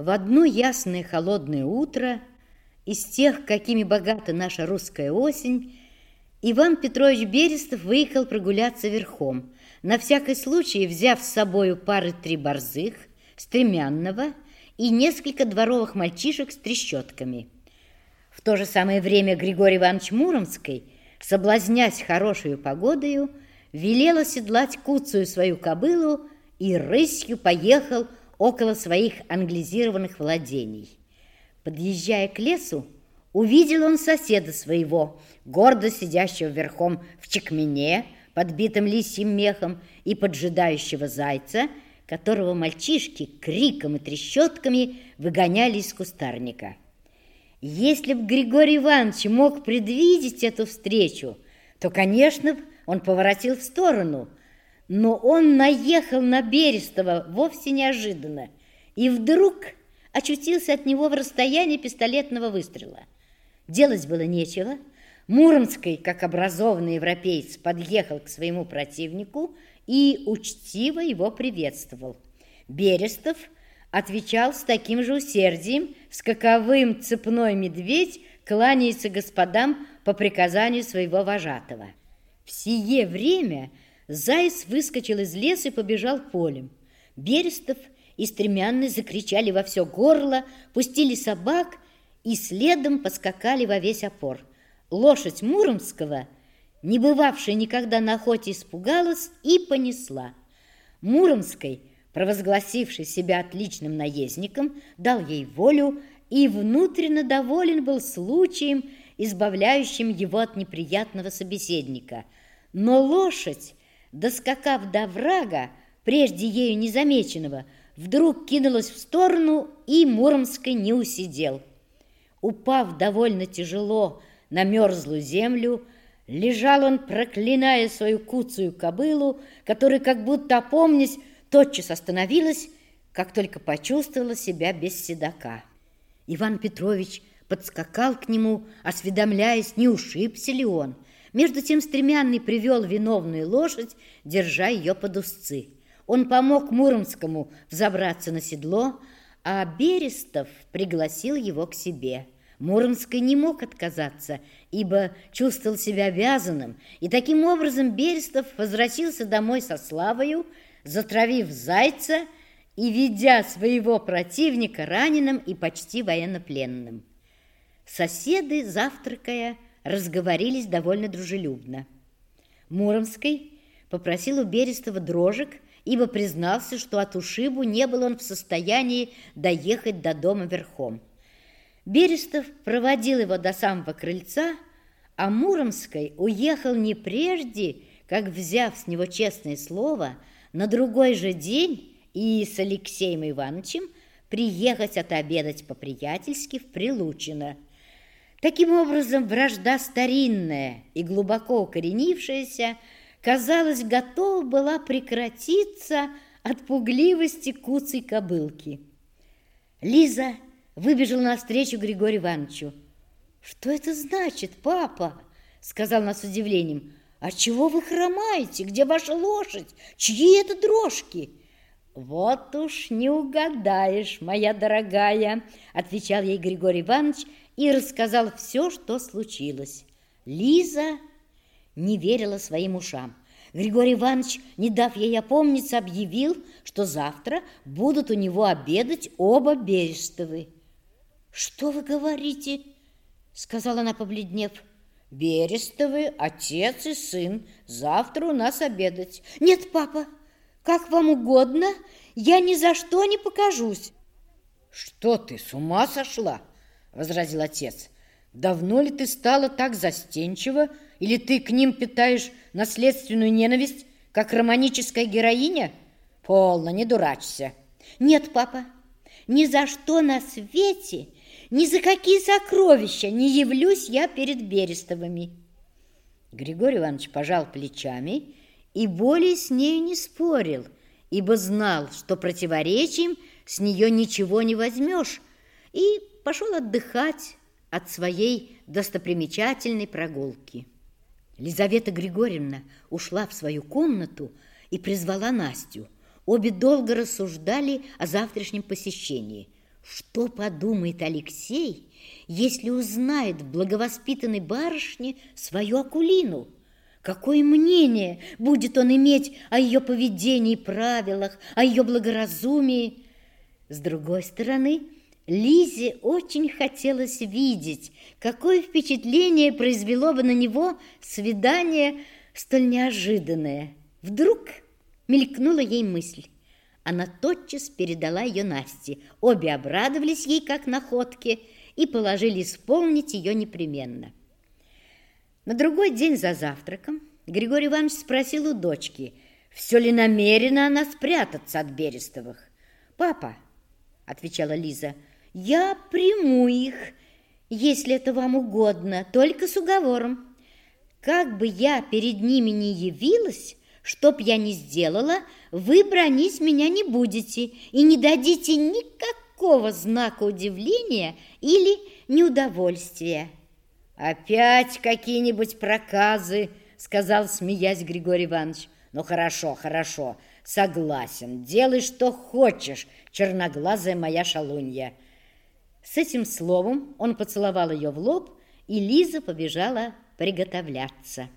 В одно ясное холодное утро, из тех, какими богата наша русская осень, Иван Петрович Берестов выехал прогуляться верхом, на всякий случай взяв с собою пары три борзых, стремянного и несколько дворовых мальчишек с трещотками. В то же самое время Григорий Иванович Муромский, соблазнясь хорошую погодою, велел оседлать куцую свою кобылу и рысью поехал около своих англизированных владений. Подъезжая к лесу, увидел он соседа своего, гордо сидящего верхом в чекмене, подбитым лисьим мехом, и поджидающего зайца, которого мальчишки криком и трещотками выгоняли из кустарника. Если б Григорий Иванович мог предвидеть эту встречу, то, конечно, он поворотил в сторону – но он наехал на Берестова вовсе неожиданно и вдруг очутился от него в расстоянии пистолетного выстрела. Делать было нечего. Муромский, как образованный европеец, подъехал к своему противнику и учтиво его приветствовал. Берестов отвечал с таким же усердием, с каковым цепной медведь кланяется господам по приказанию своего вожатого. В сие время Заяц выскочил из леса и побежал полем. Берестов и Стремянный закричали во все горло, пустили собак и следом поскакали во весь опор. Лошадь Муромского, не бывавшая никогда на охоте, испугалась и понесла. Муромской, провозгласивший себя отличным наездником, дал ей волю и внутренно доволен был случаем, избавляющим его от неприятного собеседника. Но лошадь доскакав до врага, прежде ею незамеченного, вдруг кинулась в сторону, и Муромской не усидел. Упав довольно тяжело на мерзлую землю, лежал он, проклиная свою куцую кобылу, которая, как будто опомнясь, тотчас остановилась, как только почувствовала себя без седока. Иван Петрович подскакал к нему, осведомляясь, не ушибся ли он – между тем стремянный привел виновную лошадь, держа ее под узцы. Он помог Муромскому взобраться на седло, а Берестов пригласил его к себе. Муромский не мог отказаться, ибо чувствовал себя обязанным, и таким образом Берестов возвратился домой со славою, затравив зайца и ведя своего противника раненым и почти военнопленным. Соседы, завтракая, разговорились довольно дружелюбно. Муромский попросил у Берестова дрожек, ибо признался, что от ушибу не был он в состоянии доехать до дома верхом. Берестов проводил его до самого крыльца, а Муромский уехал не прежде, как, взяв с него честное слово, на другой же день и с Алексеем Ивановичем приехать отобедать по-приятельски в Прилучино – Таким образом, вражда старинная и глубоко укоренившаяся, казалось, готова была прекратиться от пугливости куцей кобылки. Лиза выбежала навстречу Григорию Ивановичу. «Что это значит, папа?» — сказал она с удивлением. «А чего вы хромаете? Где ваша лошадь? Чьи это дрожки?» «Вот уж не угадаешь, моя дорогая», — отвечал ей Григорий Иванович и рассказал все, что случилось. Лиза не верила своим ушам. Григорий Иванович, не дав ей опомниться, объявил, что завтра будут у него обедать оба Берестовы. «Что вы говорите?» — сказала она, побледнев. «Берестовы, отец и сын, завтра у нас обедать». «Нет, папа, как вам угодно, я ни за что не покажусь». «Что ты, с ума сошла?» — возразил отец. «Давно ли ты стала так застенчива, или ты к ним питаешь наследственную ненависть, как романическая героиня? Полно, не дурачься». «Нет, папа, ни за что на свете, ни за какие сокровища не явлюсь я перед Берестовыми». Григорий Иванович пожал плечами и более с нею не спорил, ибо знал, что противоречием с нее ничего не возьмешь, и пошел отдыхать от своей достопримечательной прогулки. Лизавета Григорьевна ушла в свою комнату и призвала Настю. Обе долго рассуждали о завтрашнем посещении. Что подумает Алексей, если узнает благовоспитанной барышне свою Акулину? Какое мнение будет он иметь о ее поведении и правилах, о ее благоразумии? С другой стороны, Лизе очень хотелось видеть, какое впечатление произвело бы на него свидание столь неожиданное. Вдруг мелькнула ей мысль. Она тотчас передала ее Насте. Обе обрадовались ей, как находке, и положили исполнить ее непременно. На другой день за завтраком Григорий Иванович спросил у дочки, все ли намерена она спрятаться от Берестовых. «Папа», — отвечала Лиза, — «я приму их, если это вам угодно, только с уговором. Как бы я перед ними не явилась, Чтоб я ни сделала, вы бронить меня не будете и не дадите никакого знака удивления или неудовольствия. «Опять какие-нибудь проказы», — сказал, смеясь Григорий Иванович. «Ну, хорошо, хорошо, согласен, делай, что хочешь, черноглазая моя шалунья». С этим словом он поцеловал ее в лоб, и Лиза побежала приготовляться.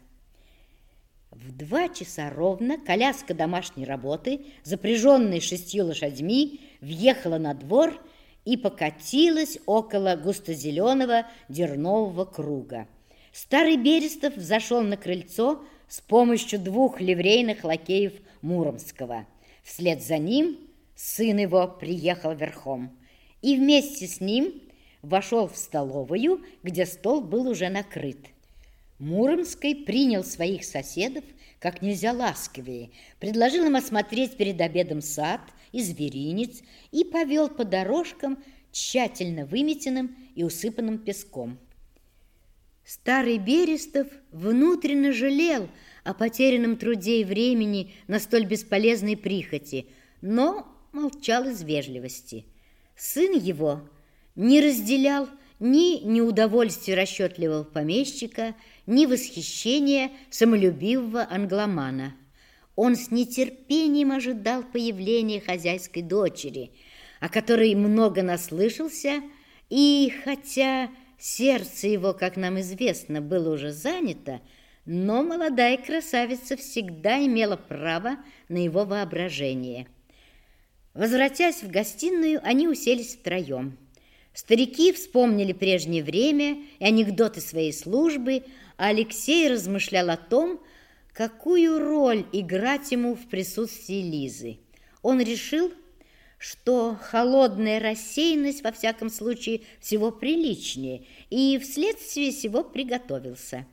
В два часа ровно коляска домашней работы, запряженная шестью лошадьми, въехала на двор и покатилась около густозеленого дернового круга. Старый Берестов взошел на крыльцо с помощью двух ливрейных лакеев Муромского. Вслед за ним сын его приехал верхом. И вместе с ним вошел в столовую, где стол был уже накрыт. Муромский принял своих соседов как нельзя ласковее, предложил им осмотреть перед обедом сад и зверинец и повел по дорожкам, тщательно выметенным и усыпанным песком. Старый Берестов внутренне жалел о потерянном труде и времени на столь бесполезной прихоти, но молчал из вежливости. Сын его не разделял ни неудовольствия расчетливого помещика, ни восхищения самолюбивого англомана. Он с нетерпением ожидал появления хозяйской дочери, о которой много наслышался, и хотя сердце его, как нам известно, было уже занято, но молодая красавица всегда имела право на его воображение. Возвратясь в гостиную, они уселись втроем. Старики вспомнили прежнее время и анекдоты своей службы, Алексей размышлял о том, какую роль играть ему в присутствии Лизы. Он решил, что холодная рассеянность, во всяком случае, всего приличнее, и вследствие всего приготовился.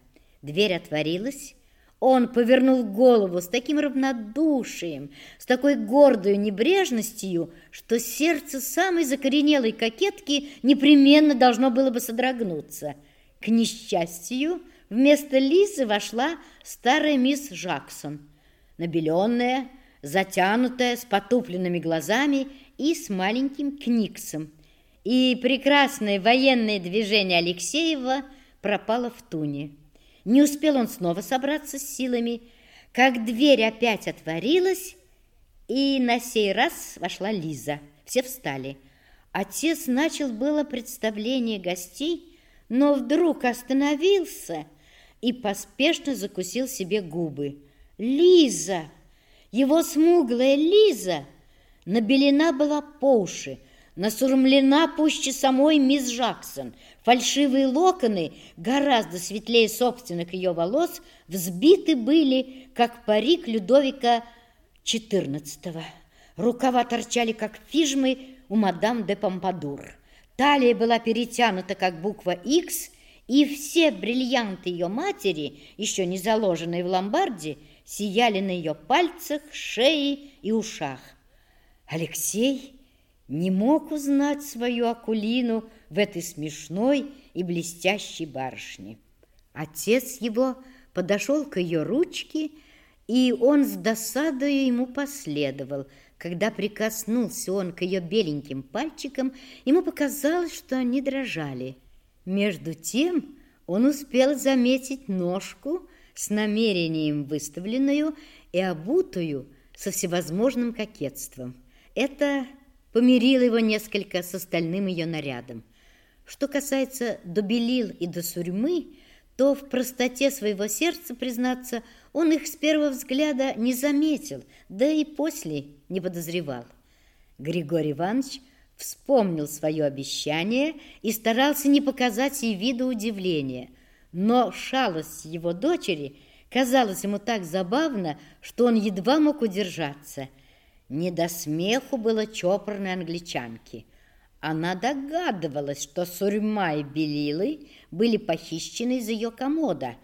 Дверь отворилась, он повернул голову с таким равнодушием, с такой гордой небрежностью, что сердце самой закоренелой кокетки непременно должно было бы содрогнуться. К несчастью, вместо Лизы вошла старая мисс Жаксон, набеленная, затянутая, с потупленными глазами и с маленьким книксом. И прекрасное военное движение Алексеева пропало в туне. Не успел он снова собраться с силами, как дверь опять отворилась, и на сей раз вошла Лиза. Все встали. Отец начал было представление гостей, но вдруг остановился и поспешно закусил себе губы. Лиза! Его смуглая Лиза! Набелена была по уши, насурмлена пуще самой мисс Жаксон – Фальшивые локоны, гораздо светлее собственных ее волос, взбиты были, как парик Людовика XIV. Рукава торчали, как фижмы у мадам де Помпадур. Талия была перетянута, как буква X, и все бриллианты ее матери, еще не заложенные в ломбарде, сияли на ее пальцах, шее и ушах. Алексей не мог узнать свою Акулину в этой смешной и блестящей барышне. Отец его подошел к ее ручке, и он с досадою ему последовал. Когда прикоснулся он к ее беленьким пальчикам, ему показалось, что они дрожали. Между тем он успел заметить ножку с намерением выставленную и обутую со всевозможным кокетством. Это помирила его несколько с остальным ее нарядом. Что касается до белил и до сурьмы, то в простоте своего сердца, признаться, он их с первого взгляда не заметил, да и после не подозревал. Григорий Иванович вспомнил свое обещание и старался не показать ей вида удивления, но шалость его дочери казалась ему так забавно, что он едва мог удержаться. Не до смеху было чопорной англичанки. Она догадывалась, что сурьма и белилы были похищены из ее комода,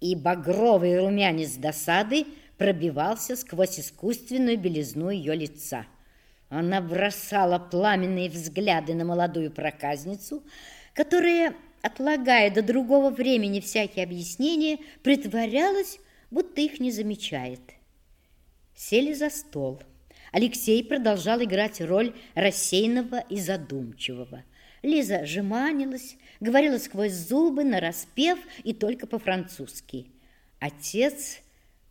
и багровый румянец досады пробивался сквозь искусственную белизну ее лица. Она бросала пламенные взгляды на молодую проказницу, которая, отлагая до другого времени всякие объяснения, притворялась, будто их не замечает. Сели за стол. Алексей продолжал играть роль рассеянного и задумчивого. Лиза жеманилась, говорила сквозь зубы, нараспев и только по-французски. Отец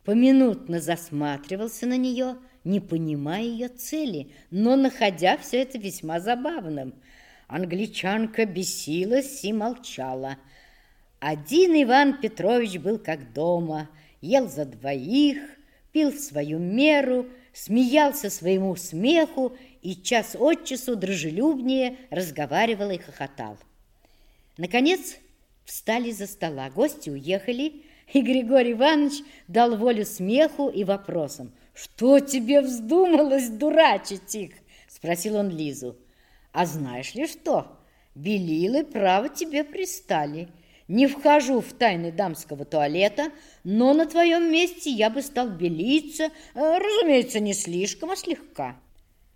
поминутно засматривался на нее, не понимая ее цели, но находя все это весьма забавным. Англичанка бесилась и молчала. Один Иван Петрович был как дома, ел за двоих, пил в свою меру – смеялся своему смеху и час от часу дружелюбнее разговаривал и хохотал. Наконец встали за стола, гости уехали, и Григорий Иванович дал волю смеху и вопросам. «Что тебе вздумалось дурачить их?» – спросил он Лизу. «А знаешь ли что? Белилы, право, тебе пристали». Не вхожу в тайны дамского туалета, но на твоем месте я бы стал белиться, э, разумеется, не слишком, а слегка.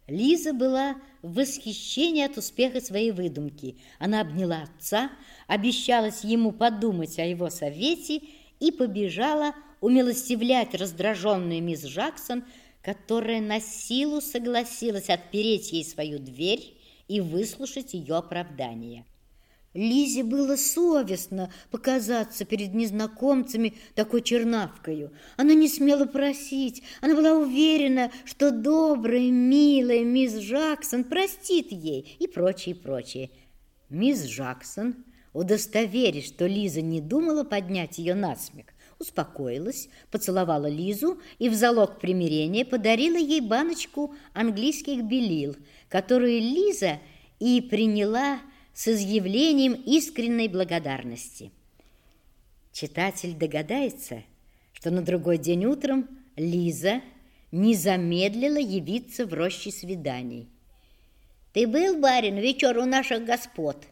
Лиза была в восхищении от успеха своей выдумки. Она обняла отца, обещалась ему подумать о его совете и побежала умилостивлять раздраженную мисс Джаксон, которая на силу согласилась отпереть ей свою дверь и выслушать ее оправдание. Лизе было совестно показаться перед незнакомцами такой чернавкою. Она не смела просить, она была уверена, что добрая, милая мисс Джаксон простит ей и прочее, прочее. Мисс Джаксон, удостоверясь, что Лиза не думала поднять ее на смех, успокоилась, поцеловала Лизу и в залог примирения подарила ей баночку английских белил, которую Лиза и приняла с изъявлением искренней благодарности. Читатель догадается, что на другой день утром Лиза не замедлила явиться в роще свиданий. «Ты был, барин, вечер у наших господ?»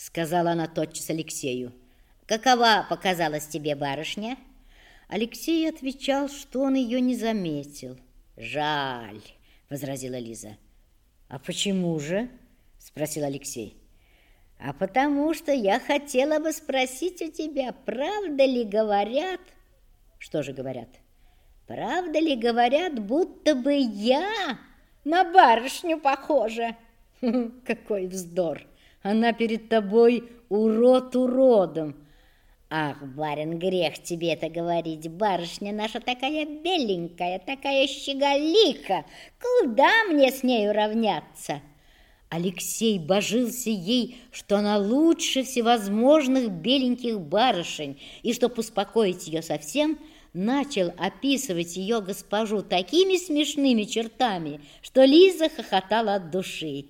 сказала она тотчас Алексею. «Какова показалась тебе барышня?» Алексей отвечал, что он ее не заметил. «Жаль», — возразила Лиза. «А почему же?» — спросил Алексей а потому что я хотела бы спросить у тебя, правда ли говорят... Что же говорят? Правда ли говорят, будто бы я на барышню похожа? Какой вздор! Она перед тобой урод уродом. Ах, барин, грех тебе это говорить. Барышня наша такая беленькая, такая щеголиха. Куда мне с нею равняться?» Алексей божился ей, что она лучше всевозможных беленьких барышень, и, чтобы успокоить ее совсем, начал описывать ее госпожу такими смешными чертами, что Лиза хохотала от души.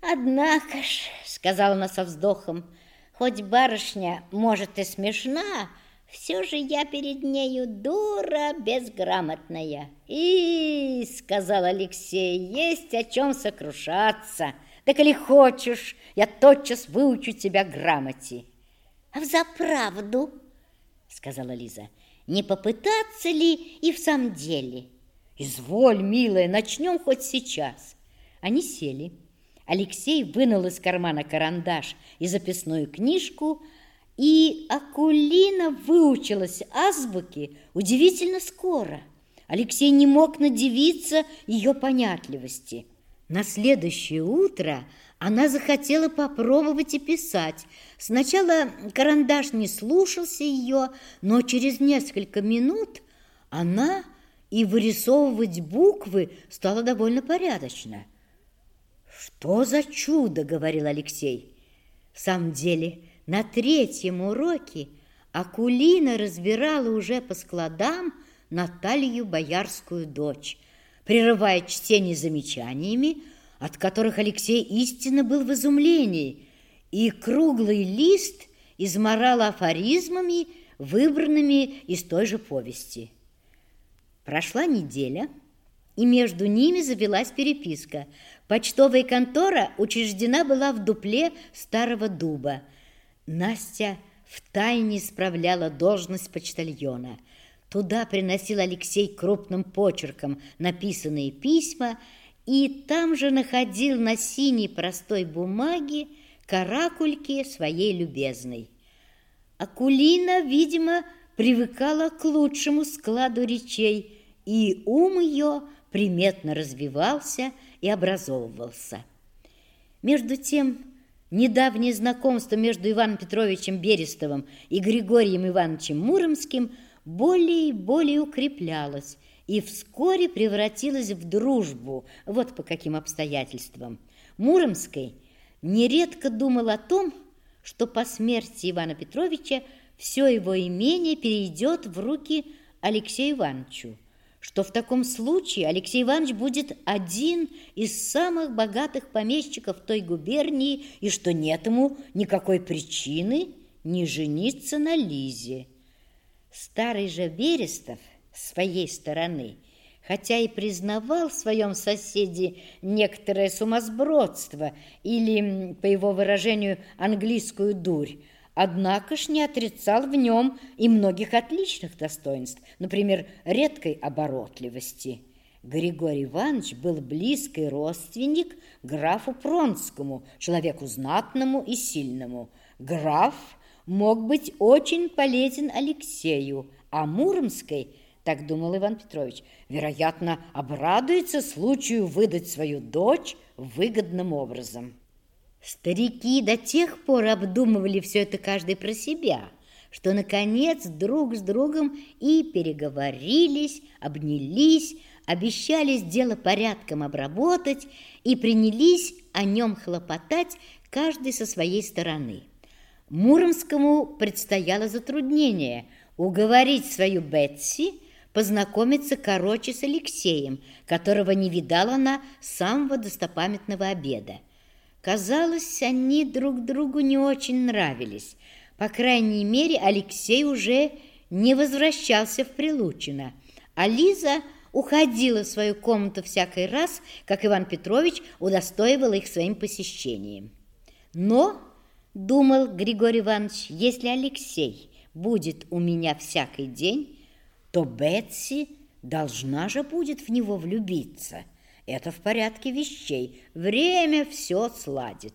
«Однако ж», — сказала она со вздохом, — «хоть барышня, может, и смешна, — все же я перед нею дура безграмотная. И, сказал Алексей, есть о чем сокрушаться. Так или хочешь, я тотчас выучу тебя грамоте. А взаправду, сказала Лиза, не попытаться ли и в самом деле? Изволь, милая, начнем хоть сейчас. Они сели. Алексей вынул из кармана карандаш и записную книжку, и Акулина выучилась азбуке удивительно скоро. Алексей не мог надевиться ее понятливости. На следующее утро она захотела попробовать и писать. Сначала карандаш не слушался ее, но через несколько минут она и вырисовывать буквы стала довольно порядочно. «Что за чудо!» — говорил Алексей. В самом деле, на третьем уроке Акулина разбирала уже по складам Наталью Боярскую дочь, прерывая чтение замечаниями, от которых Алексей истинно был в изумлении, и круглый лист изморал афоризмами, выбранными из той же повести. Прошла неделя, и между ними завелась переписка. Почтовая контора учреждена была в дупле старого дуба. Настя втайне справляла должность почтальона. Туда приносил Алексей крупным почерком написанные письма и там же находил на синей простой бумаге каракульки своей любезной. Акулина, видимо, привыкала к лучшему складу речей, и ум ее приметно развивался и образовывался. Между тем, недавнее знакомство между Иваном Петровичем Берестовым и Григорием Ивановичем Муромским более и более укреплялось и вскоре превратилось в дружбу, вот по каким обстоятельствам. Муромский нередко думал о том, что по смерти Ивана Петровича все его имение перейдет в руки Алексею Ивановичу, что в таком случае Алексей Иванович будет один из самых богатых помещиков той губернии и что нет ему никакой причины не жениться на Лизе. Старый же Берестов с своей стороны, хотя и признавал в своем соседе некоторое сумасбродство или, по его выражению, английскую дурь, однако ж не отрицал в нем и многих отличных достоинств, например, редкой оборотливости. Григорий Иванович был близкий родственник графу Пронскому, человеку знатному и сильному. Граф мог быть очень полезен Алексею, а Муромской, так думал Иван Петрович, вероятно, обрадуется случаю выдать свою дочь выгодным образом. Старики до тех пор обдумывали все это каждый про себя, что, наконец, друг с другом и переговорились, обнялись, обещались дело порядком обработать и принялись о нем хлопотать каждый со своей стороны. Муромскому предстояло затруднение уговорить свою Бетси познакомиться короче с Алексеем, которого не видала она с самого достопамятного обеда. Казалось, они друг другу не очень нравились. По крайней мере, Алексей уже не возвращался в Прилучино, а Лиза уходила в свою комнату всякий раз, как Иван Петрович удостоивал их своим посещением. Но, думал Григорий Иванович, если Алексей будет у меня всякий день, то Бетси должна же будет в него влюбиться – это в порядке вещей. Время все сладит.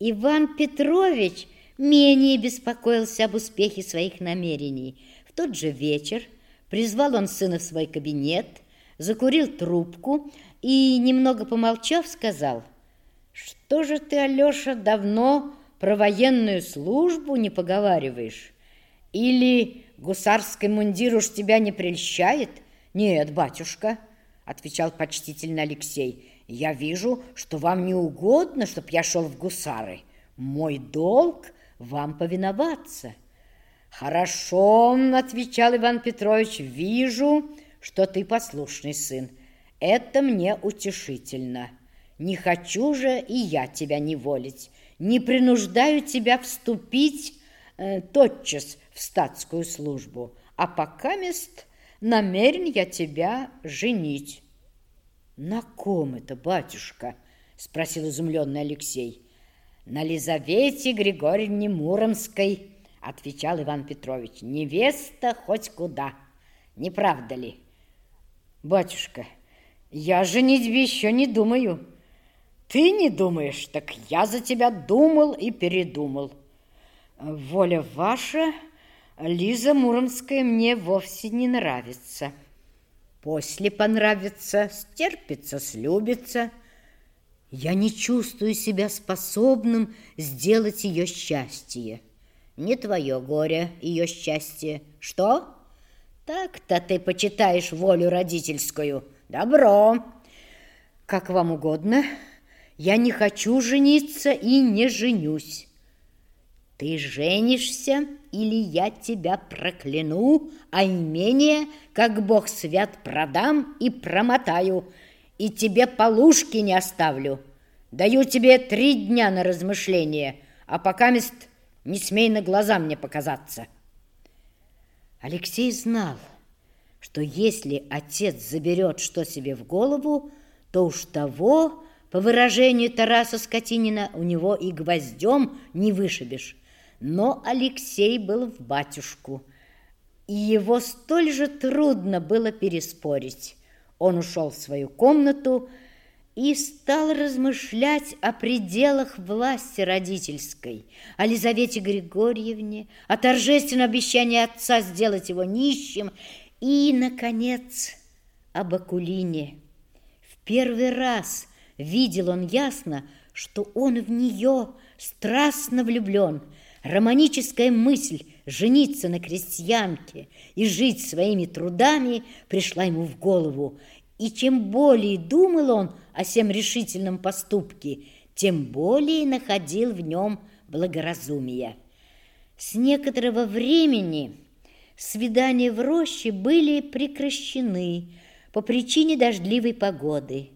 Иван Петрович менее беспокоился об успехе своих намерений. В тот же вечер призвал он сына в свой кабинет, закурил трубку и, немного помолчав, сказал, «Что же ты, Алеша, давно про военную службу не поговариваешь? Или гусарский мундир уж тебя не прельщает? Нет, батюшка». — отвечал почтительно Алексей. «Я вижу, что вам не угодно, чтоб я шел в гусары. Мой долг — вам повиноваться». «Хорошо», — отвечал Иван Петрович, — «вижу, что ты послушный сын. Это мне утешительно. Не хочу же и я тебя неволить. Не принуждаю тебя вступить э, тотчас в статскую службу, а пока мест намерен я тебя женить». «На ком это, батюшка?» – спросил изумленный Алексей. «На Лизавете Григорьевне Муромской», – отвечал Иван Петрович. «Невеста хоть куда, не правда ли?» «Батюшка, я женитьбе еще не думаю». «Ты не думаешь, так я за тебя думал и передумал». «Воля ваша...» Лиза Муромская мне вовсе не нравится. После понравится, стерпится, слюбится. Я не чувствую себя способным сделать ее счастье. Не твое горе, ее счастье. Что? Так-то ты почитаешь волю родительскую. Добро. Как вам угодно. я не хочу жениться и не женюсь. Ты женишься, или я тебя прокляну, а имение, как бог свят, продам и промотаю, и тебе полушки не оставлю. Даю тебе три дня на размышление, а пока мест не смей на глаза мне показаться. Алексей знал, что если отец заберет что себе в голову, то уж того, по выражению Тараса Скотинина, у него и гвоздем не вышибешь. Но Алексей был в батюшку, и его столь же трудно было переспорить. Он ушел в свою комнату и стал размышлять о пределах власти родительской, о Лизавете Григорьевне, о торжественном обещании отца сделать его нищим и, наконец, об Акулине. В первый раз видел он ясно, что он в нее страстно влюблен – Романическая мысль жениться на крестьянке и жить своими трудами пришла ему в голову, и чем более думал он о всем решительном поступке, тем более находил в нем благоразумие. С некоторого времени свидания в роще были прекращены по причине дождливой погоды.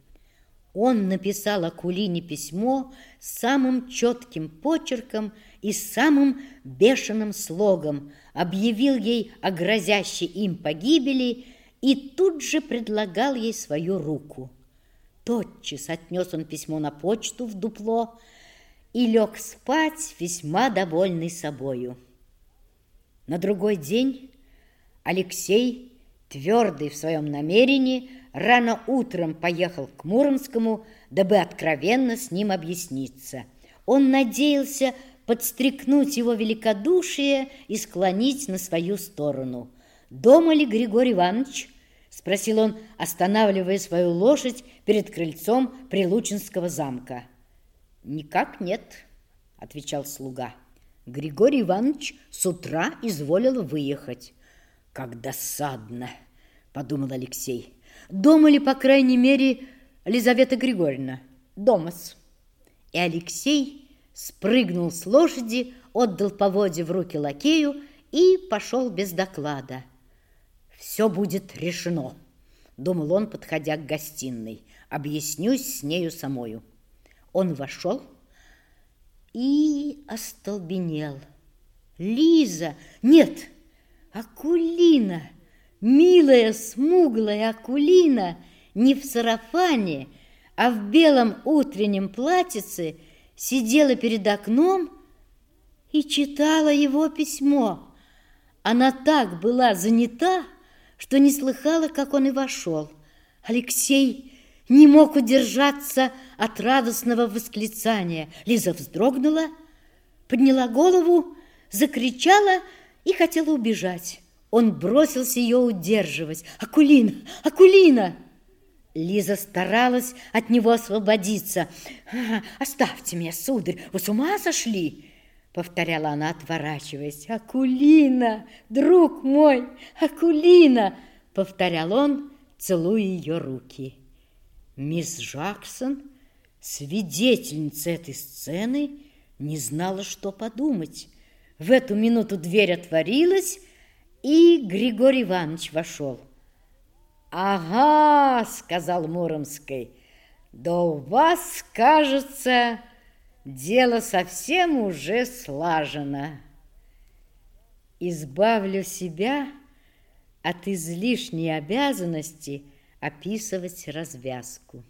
Он написал Акулине письмо самым четким почерком и самым бешеным слогом, объявил ей о грозящей им погибели и тут же предлагал ей свою руку. Тотчас отнес он письмо на почту в дупло и лег спать, весьма довольный собою. На другой день Алексей, твердый в своем намерении, рано утром поехал к Муромскому, дабы откровенно с ним объясниться. Он надеялся подстрекнуть его великодушие и склонить на свою сторону. «Дома ли Григорий Иванович?» – спросил он, останавливая свою лошадь перед крыльцом Прилучинского замка. «Никак нет», – отвечал слуга. Григорий Иванович с утра изволил выехать. «Как досадно!» – подумал Алексей. Дома ли, по крайней мере, Лизавета Григорьевна? Домас. И Алексей спрыгнул с лошади, отдал поводья в руки лакею и пошел без доклада. «Все будет решено», — думал он, подходя к гостиной. «Объяснюсь с нею самою». Он вошел и остолбенел. «Лиза! Нет! Акулина!» Милая смуглая Акулина не в сарафане, а в белом утреннем платьице сидела перед окном и читала его письмо. Она так была занята, что не слыхала, как он и вошел. Алексей не мог удержаться от радостного восклицания. Лиза вздрогнула, подняла голову, закричала и хотела убежать. Он бросился ее удерживать. «Акулина! Акулина!» Лиза старалась от него освободиться. «Оставьте меня, сударь, вы с ума сошли?» Повторяла она, отворачиваясь. «Акулина! Друг мой! Акулина!» Повторял он, целуя ее руки. Мисс Джаксон, свидетельница этой сцены, не знала, что подумать. В эту минуту дверь отворилась, и Григорий Иванович вошел. «Ага», — сказал Муромский, — «да у вас, кажется, дело совсем уже слажено. Избавлю себя от излишней обязанности описывать развязку».